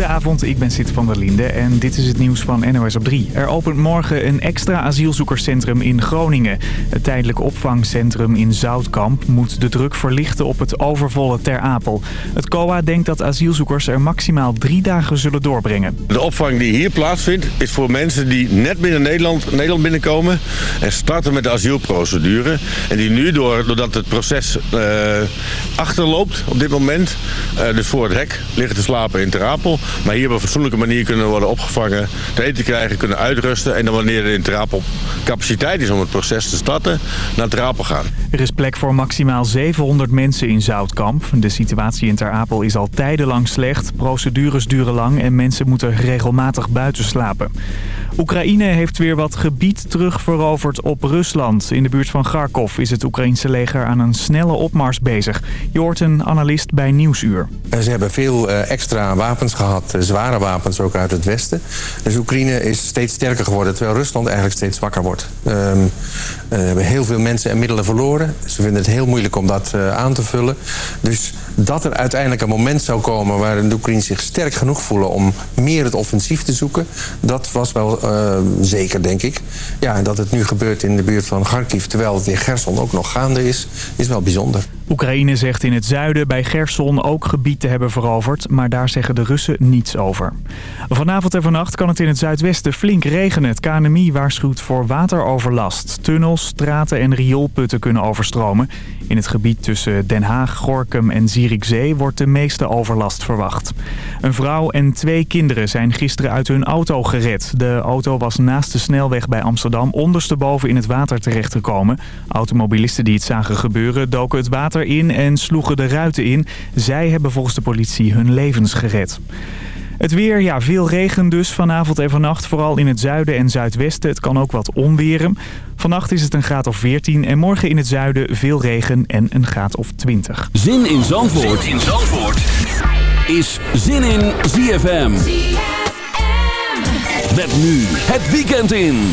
Goedenavond, ik ben Sid van der Linde en dit is het nieuws van NOS op 3. Er opent morgen een extra asielzoekerscentrum in Groningen. Het tijdelijk opvangcentrum in Zoutkamp moet de druk verlichten op het overvolle Ter Apel. Het COA denkt dat asielzoekers er maximaal drie dagen zullen doorbrengen. De opvang die hier plaatsvindt is voor mensen die net binnen Nederland, Nederland binnenkomen... en starten met de asielprocedure. En die nu, door, doordat het proces uh, achterloopt op dit moment... Uh, dus voor het hek liggen te slapen in Ter Apel. Maar hier op een fatsoenlijke manier kunnen worden opgevangen, te eten krijgen, kunnen uitrusten. En dan wanneer er in Ter Apel capaciteit is om het proces te starten, naar Ter Apel gaan. Er is plek voor maximaal 700 mensen in Zoutkamp. De situatie in Ter Apel is al tijdenlang slecht. Procedures duren lang en mensen moeten regelmatig buiten slapen. Oekraïne heeft weer wat gebied terugveroverd op Rusland. In de buurt van Kharkov is het Oekraïnse leger aan een snelle opmars bezig. Je een analist bij Nieuwsuur. Ze hebben veel extra wapens gehad, zware wapens ook uit het westen. Dus Oekraïne is steeds sterker geworden, terwijl Rusland eigenlijk steeds zwakker wordt. Um, we hebben heel veel mensen en middelen verloren. Ze vinden het heel moeilijk om dat aan te vullen. Dus dat er uiteindelijk een moment zou komen waarin de Oekraïne zich sterk genoeg voelen om meer het offensief te zoeken, dat was wel uh, zeker, denk ik. Ja, en dat het nu gebeurt in de buurt van Kharkiv, terwijl het in Gerson ook nog gaande is, is wel bijzonder. Oekraïne zegt in het zuiden bij Gerson ook gebied te hebben veroverd, maar daar zeggen de Russen niets over. Vanavond en vannacht kan het in het zuidwesten flink regenen. Het KNMI waarschuwt voor wateroverlast. Tunnels, straten en rioolputten kunnen overstromen. In het gebied tussen Den Haag, Gorkum en Zierikzee wordt de meeste overlast verwacht. Een vrouw en twee kinderen zijn gisteren uit hun auto gered. De auto was naast de snelweg bij Amsterdam ondersteboven in het water terechtgekomen. Automobilisten die het zagen gebeuren doken het water in en sloegen de ruiten in. Zij hebben volgens de politie hun levens gered. Het weer, ja, veel regen dus vanavond en vannacht. Vooral in het zuiden en zuidwesten. Het kan ook wat onweren. Vannacht is het een graad of 14 en morgen in het zuiden veel regen en een graad of 20. Zin in Zandvoort, zin in Zandvoort. is Zin in ZFM. ZFM. Met nu het weekend in.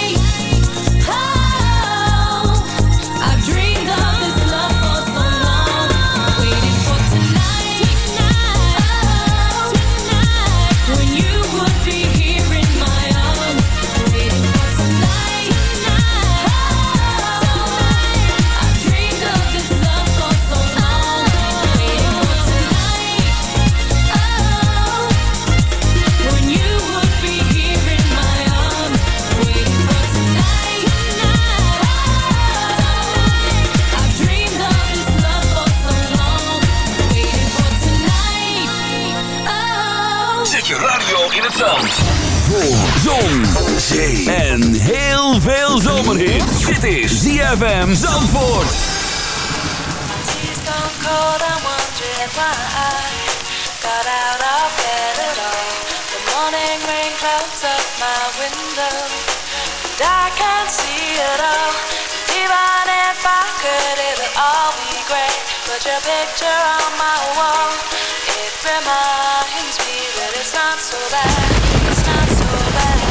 Heel veel zomerhit. Dit is ZFM Zandvoort. Got out of bed at all. The morning rain clouds up my window. And I can't see it all. Even if I could, it would all be great. Put your picture on my wall. It reminds me that it's not so bad. It's not so bad.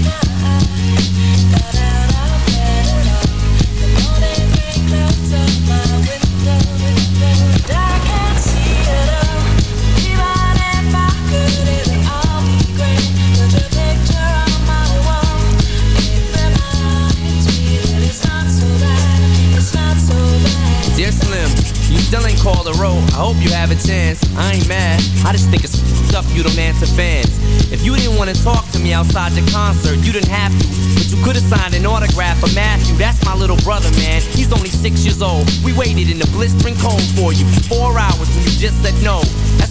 Still ain't called a roll. I hope you have a chance. I ain't mad. I just think it's stuff you don't answer fans. If you didn't want to talk to me outside your concert, you didn't have to. But you could have signed an autograph for Matthew. That's my little brother, man. He's only six years old. We waited in the blistering cold for you for four hours and you just said no. That's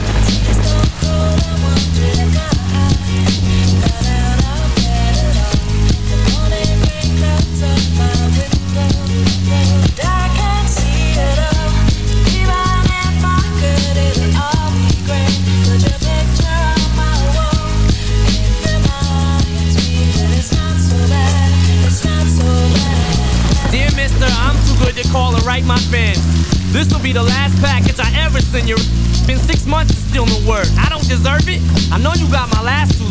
Call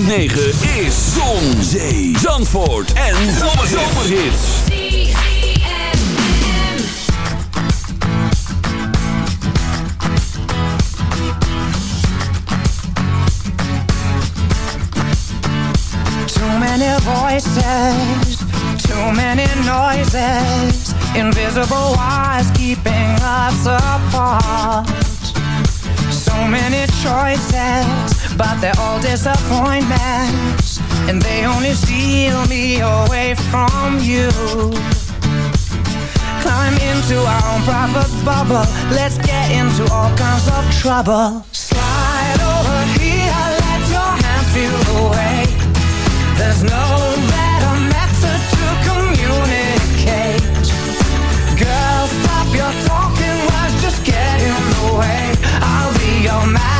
106.9 is Zon, Zee, Zandvoort en Zomerhits. Too many voices, too many noises, invisible wires keeping us apart. So many choices but they're all disappointments And they only steal me away from you. Climb into our own private bubble. Let's get into all kinds of trouble. Slide over here, let your hands feel the way. There's no better method to communicate. Girl, stop your talking words, just get in the way. I'll be your man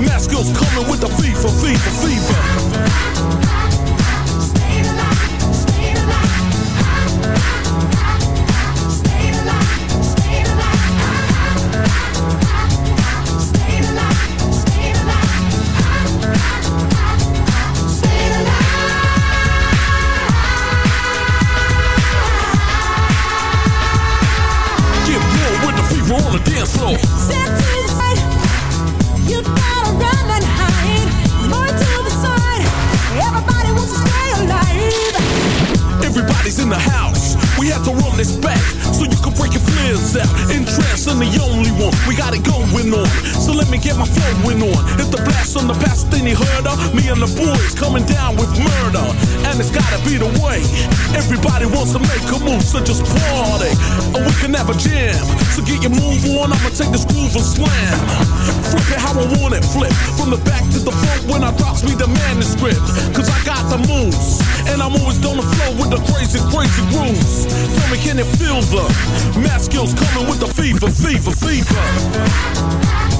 mask skills coming with the fever, fever, fever? Back so you can break your flares out. Interest in the only one. We got it going on. So let me get my flowing on. If the blast on the past thing you heard of, me and the boys coming down with murder. And it's gotta be the way. Everybody wants to make a move, so just party. Or we can have a jam. So get your move on, I'ma take this groove and slam. Flip it how I want it, flip. From the back to the front when I drops me the manuscript. Cause I got the moves. And I'm always on the flow with the crazy, crazy grooves. Tell me, can you feel the math skills coming with the fever, fever, fever?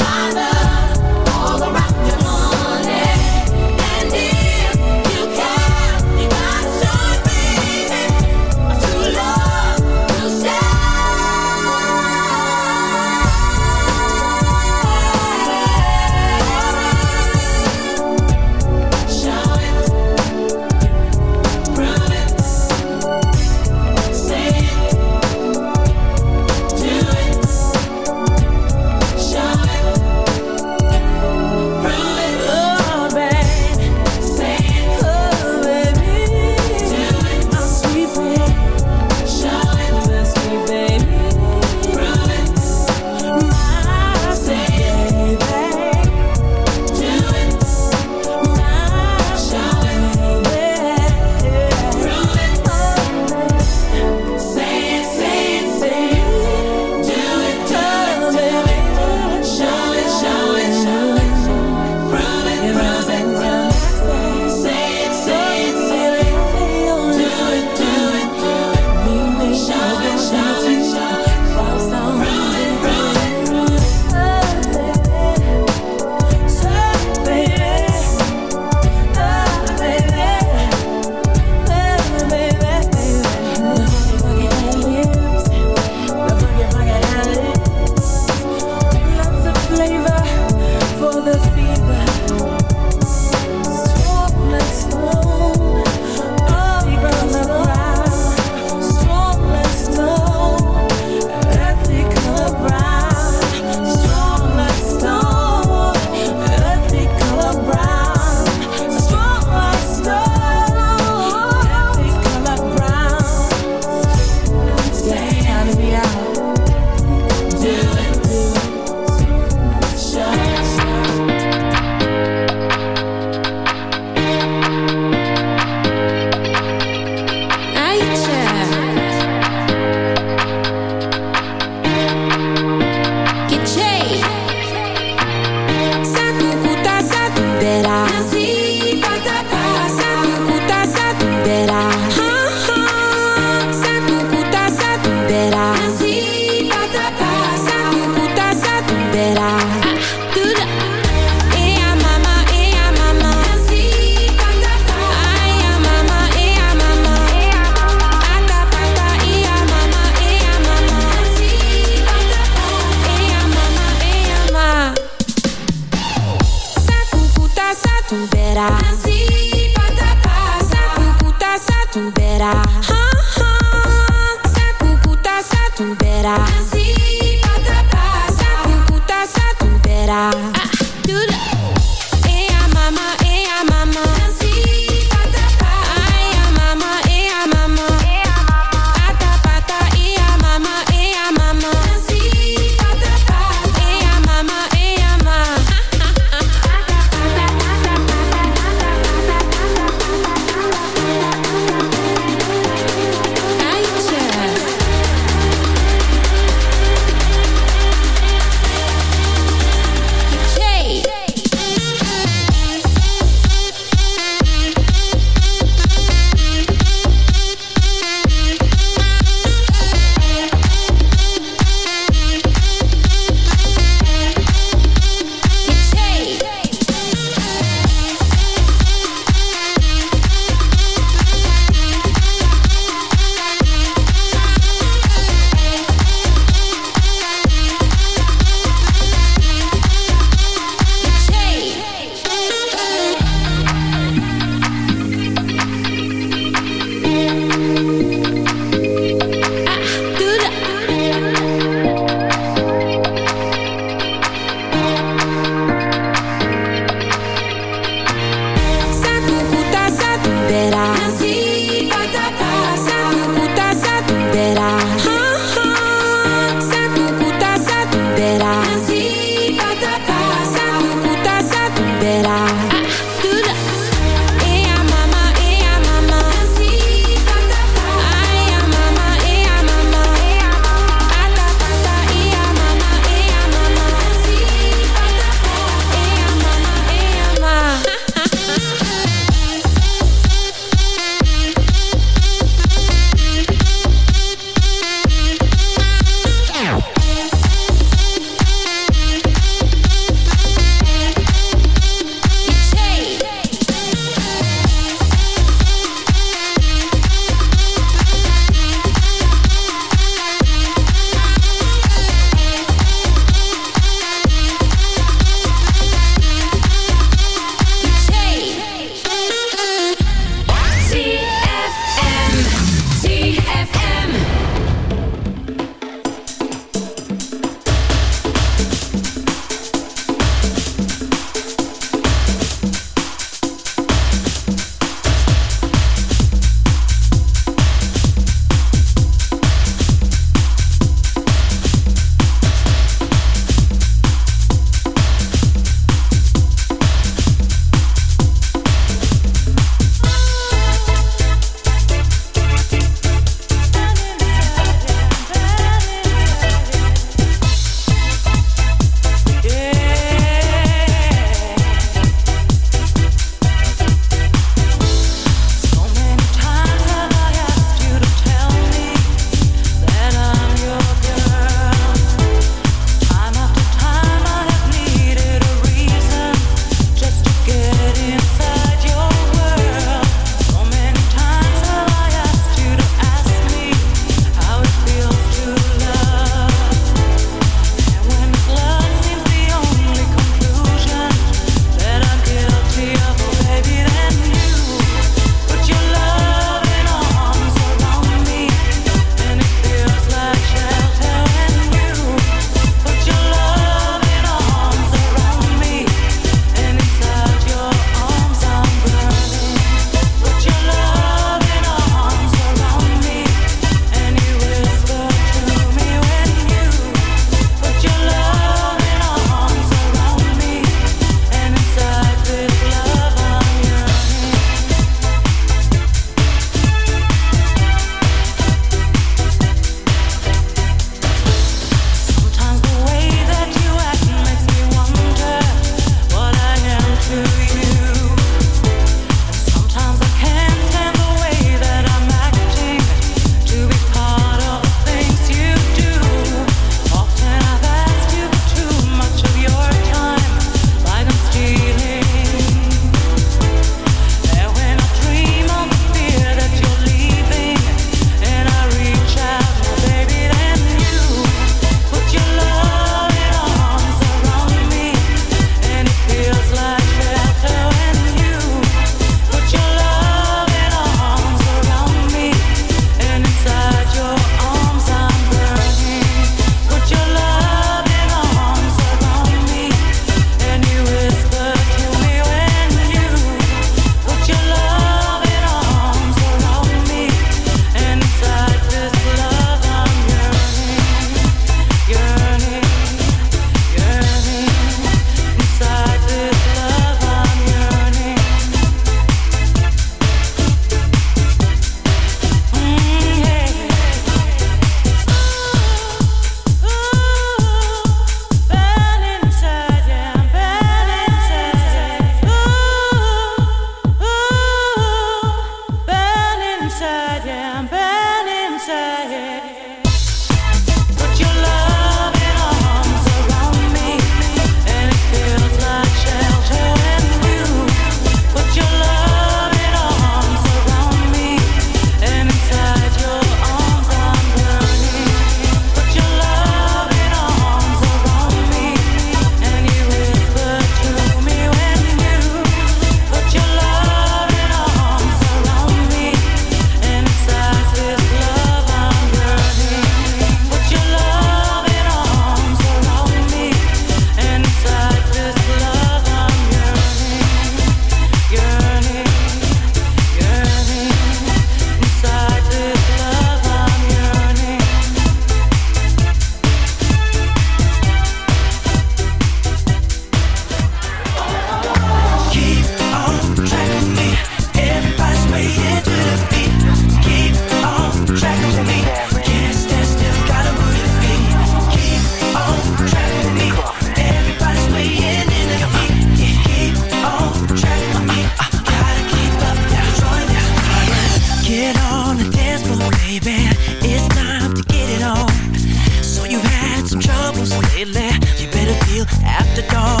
after dark.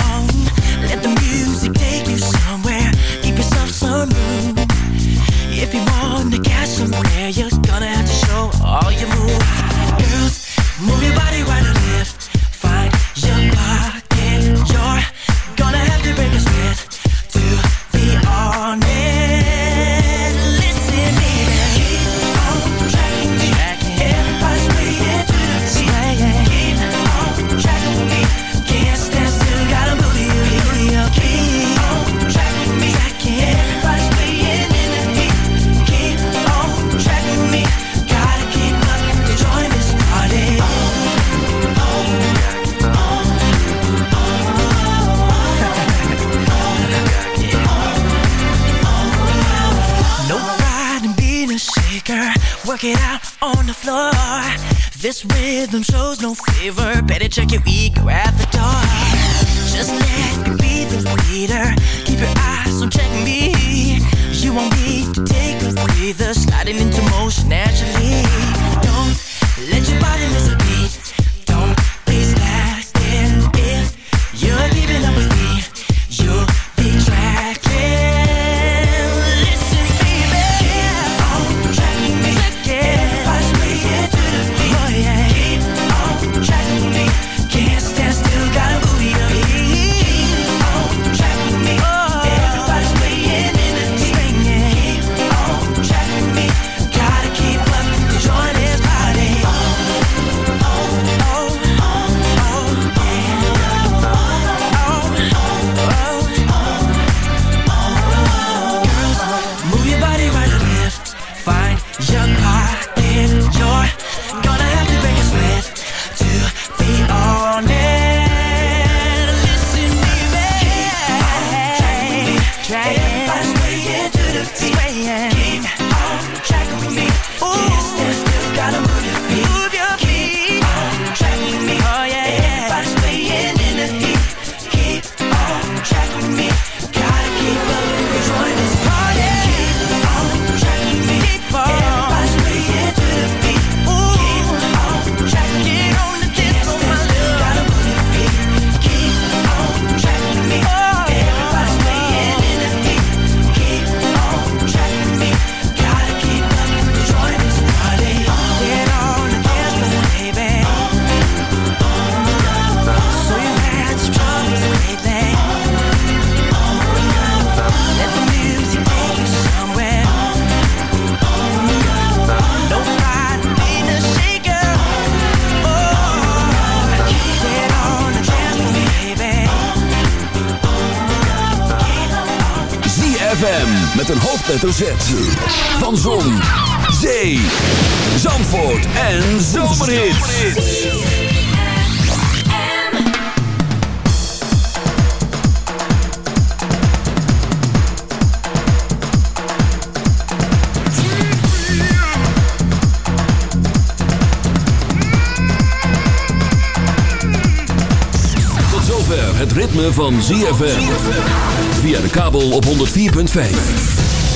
hoofdletter van Zon, Zee, Zandvoort en Zomerhits. Tot zover het ritme van ZFM. Via de kabel op 104.5.